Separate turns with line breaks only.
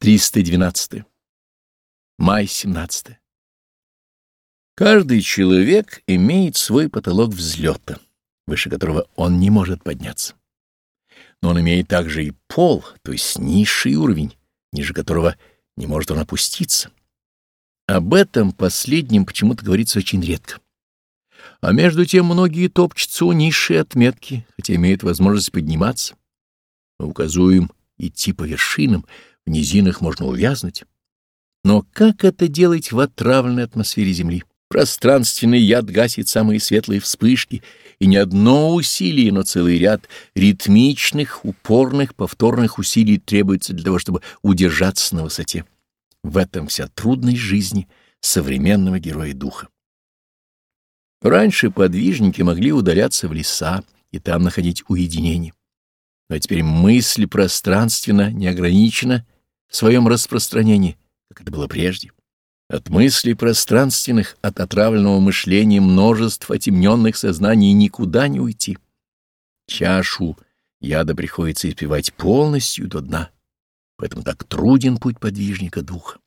312. Май 17. Каждый человек имеет свой потолок взлета, выше которого он не может подняться. Но он имеет также и пол, то есть низший уровень, ниже которого не может он опуститься. Об этом последнем почему-то говорится очень редко. А между тем многие топчутся у низшей отметки, хотя имеют возможность подниматься. Мы указуем идти по вершинам, низинах можно увязнуть. Но как это делать в отравленной атмосфере Земли? Пространственный яд гасит самые светлые вспышки, и не одно усилие, но целый ряд ритмичных, упорных, повторных усилий требуется для того, чтобы удержаться на высоте. В этом вся трудность жизни современного героя духа. Раньше подвижники могли удаляться в леса и там находить уединение. Но теперь мысль пространственно не ограничена в своем распространении, как это было прежде. От мыслей пространственных, от отравленного мышления множеств отемненных сознаний никуда не уйти. Чашу яда приходится испевать полностью до дна, поэтому так труден путь подвижника духа.